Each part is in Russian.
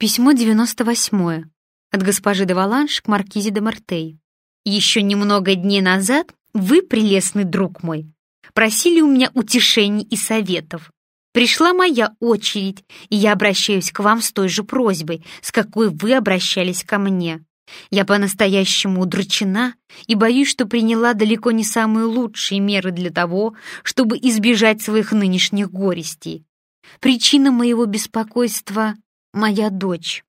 Письмо 98 от госпожи де Валанш к маркизе де Мартей. «Еще немного дней назад вы, прелестный друг мой, просили у меня утешений и советов. Пришла моя очередь, и я обращаюсь к вам с той же просьбой, с какой вы обращались ко мне. Я по-настоящему удручена и боюсь, что приняла далеко не самые лучшие меры для того, чтобы избежать своих нынешних горестей. Причина моего беспокойства моя дочь.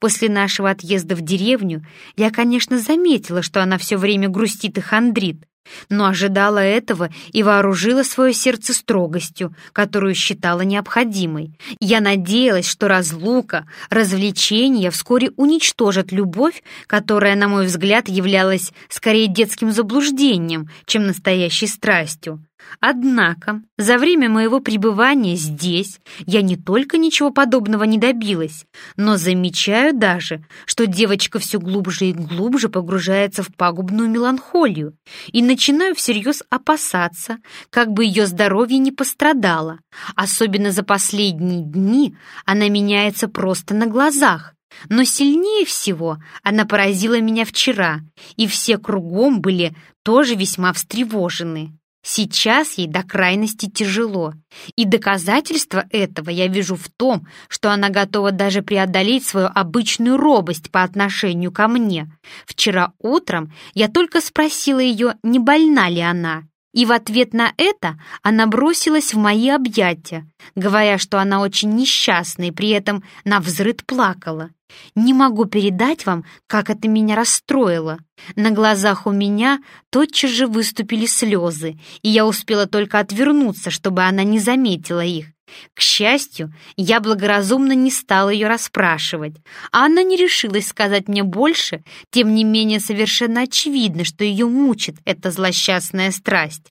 После нашего отъезда в деревню я, конечно, заметила, что она все время грустит и хандрит, но ожидала этого и вооружила свое сердце строгостью, которую считала необходимой. Я надеялась, что разлука, развлечения вскоре уничтожат любовь, которая, на мой взгляд, являлась скорее детским заблуждением, чем настоящей страстью. Однако за время моего пребывания здесь я не только ничего подобного не добилась, но замечаю даже, что девочка все глубже и глубже погружается в пагубную меланхолию и начинаю всерьез опасаться, как бы ее здоровье не пострадало. Особенно за последние дни она меняется просто на глазах. Но сильнее всего она поразила меня вчера, и все кругом были тоже весьма встревожены. Сейчас ей до крайности тяжело, и доказательство этого я вижу в том, что она готова даже преодолеть свою обычную робость по отношению ко мне. Вчера утром я только спросила ее, не больна ли она, и в ответ на это она бросилась в мои объятия, говоря, что она очень несчастна и при этом навзрыд плакала. Не могу передать вам, как это меня расстроило. На глазах у меня тотчас же выступили слезы, и я успела только отвернуться, чтобы она не заметила их. К счастью, я благоразумно не стала ее расспрашивать, а она не решилась сказать мне больше, тем не менее совершенно очевидно, что ее мучит эта злосчастная страсть.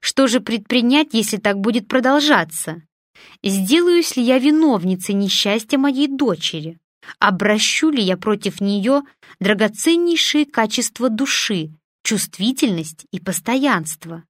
Что же предпринять, если так будет продолжаться? Сделаюсь ли я виновницей несчастья моей дочери? Обращу ли я против нее драгоценнейшие качества души, чувствительность и постоянство?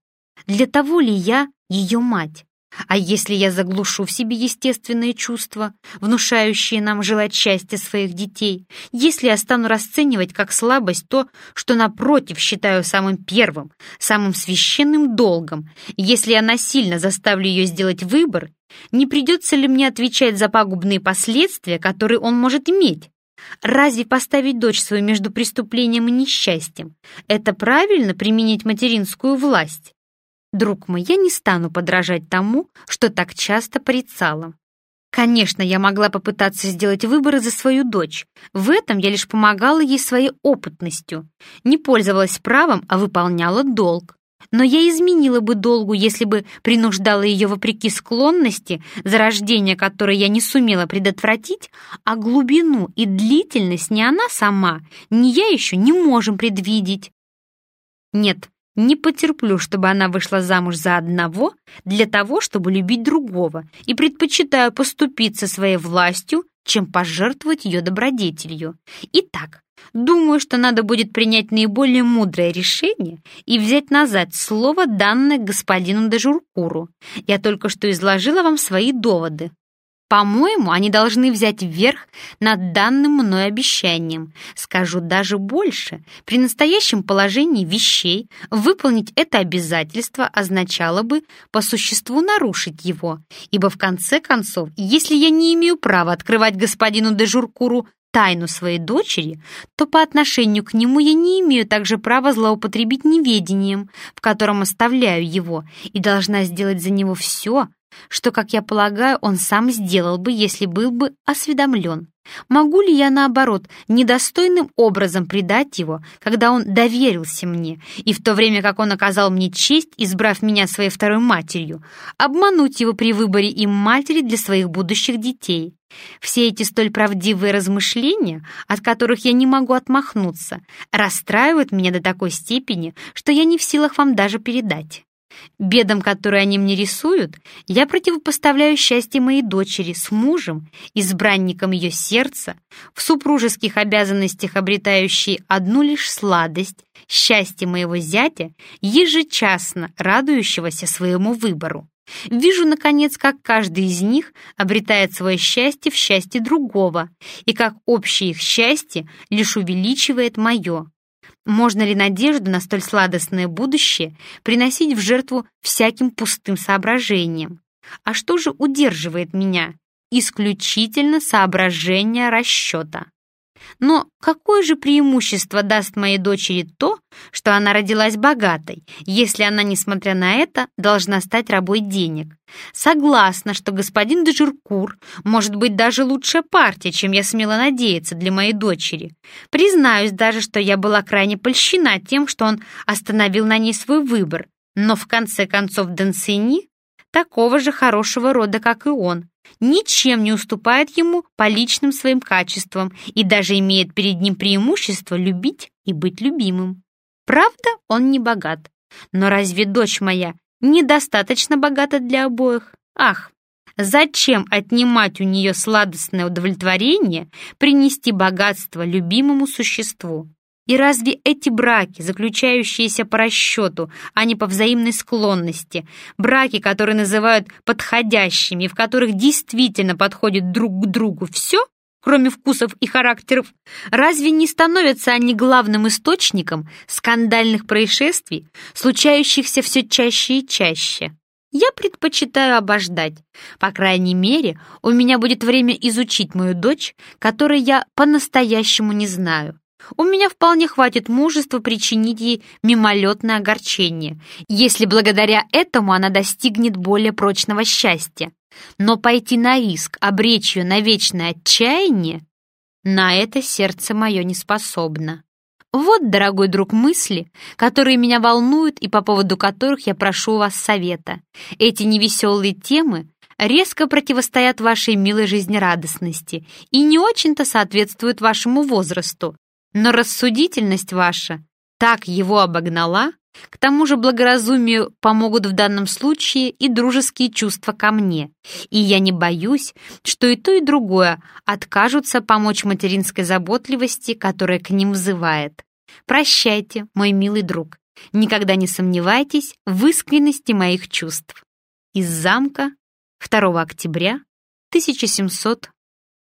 Для того ли я ее мать? А если я заглушу в себе естественные чувства, внушающие нам желать счастья своих детей, если я стану расценивать как слабость то, что, напротив, считаю самым первым, самым священным долгом, если я насильно заставлю ее сделать выбор, не придется ли мне отвечать за пагубные последствия, которые он может иметь? Разве поставить дочь свою между преступлением и несчастьем? Это правильно применить материнскую власть? Друг мой, я не стану подражать тому, что так часто порицала. Конечно, я могла попытаться сделать выборы за свою дочь. В этом я лишь помогала ей своей опытностью. Не пользовалась правом, а выполняла долг. Но я изменила бы долгу, если бы принуждала ее вопреки склонности, зарождение которой я не сумела предотвратить, а глубину и длительность ни она сама, ни я еще не можем предвидеть. Нет, не потерплю, чтобы она вышла замуж за одного для того, чтобы любить другого, и предпочитаю поступиться своей властью, чем пожертвовать ее добродетелью. Итак, думаю, что надо будет принять наиболее мудрое решение и взять назад слово, данное господину Дежуркуру. Я только что изложила вам свои доводы. По-моему, они должны взять верх над данным мной обещанием. Скажу даже больше. При настоящем положении вещей выполнить это обязательство означало бы по существу нарушить его. Ибо в конце концов, если я не имею права открывать господину де Журкуру тайну своей дочери, то по отношению к нему я не имею также права злоупотребить неведением, в котором оставляю его, и должна сделать за него все, что, как я полагаю, он сам сделал бы, если был бы осведомлен. Могу ли я, наоборот, недостойным образом предать его, когда он доверился мне, и в то время как он оказал мне честь, избрав меня своей второй матерью, обмануть его при выборе им матери для своих будущих детей? Все эти столь правдивые размышления, от которых я не могу отмахнуться, расстраивают меня до такой степени, что я не в силах вам даже передать. Бедам, которые они мне рисуют, я противопоставляю счастье моей дочери с мужем, избранником ее сердца, в супружеских обязанностях обретающей одну лишь сладость, счастье моего зятя, ежечасно радующегося своему выбору. Вижу, наконец, как каждый из них обретает свое счастье в счастье другого, и как общее их счастье лишь увеличивает мое. Можно ли надежду на столь сладостное будущее приносить в жертву всяким пустым соображениям? А что же удерживает меня? Исключительно соображение расчета. Но какое же преимущество даст моей дочери то, что она родилась богатой, если она, несмотря на это, должна стать рабой денег? Согласна, что господин Дежуркур может быть даже лучшая партия, чем я смела надеяться для моей дочери. Признаюсь даже, что я была крайне польщена тем, что он остановил на ней свой выбор. Но в конце концов Дансини такого же хорошего рода, как и он, ничем не уступает ему по личным своим качествам и даже имеет перед ним преимущество любить и быть любимым. Правда, он не богат. Но разве дочь моя недостаточно богата для обоих? Ах, зачем отнимать у нее сладостное удовлетворение принести богатство любимому существу? И разве эти браки, заключающиеся по расчету, а не по взаимной склонности, браки, которые называют подходящими, в которых действительно подходит друг к другу все, кроме вкусов и характеров, разве не становятся они главным источником скандальных происшествий, случающихся все чаще и чаще? Я предпочитаю обождать. По крайней мере, у меня будет время изучить мою дочь, которой я по-настоящему не знаю. У меня вполне хватит мужества причинить ей мимолетное огорчение, если благодаря этому она достигнет более прочного счастья. Но пойти на риск, обречь ее на вечное отчаяние, на это сердце мое не способно. Вот, дорогой друг, мысли, которые меня волнуют и по поводу которых я прошу у вас совета. Эти невеселые темы резко противостоят вашей милой жизнерадостности и не очень-то соответствуют вашему возрасту. Но рассудительность ваша так его обогнала, к тому же благоразумию помогут в данном случае и дружеские чувства ко мне, и я не боюсь, что и то, и другое откажутся помочь материнской заботливости, которая к ним взывает. Прощайте, мой милый друг, никогда не сомневайтесь в искренности моих чувств. Из замка 2 октября 1700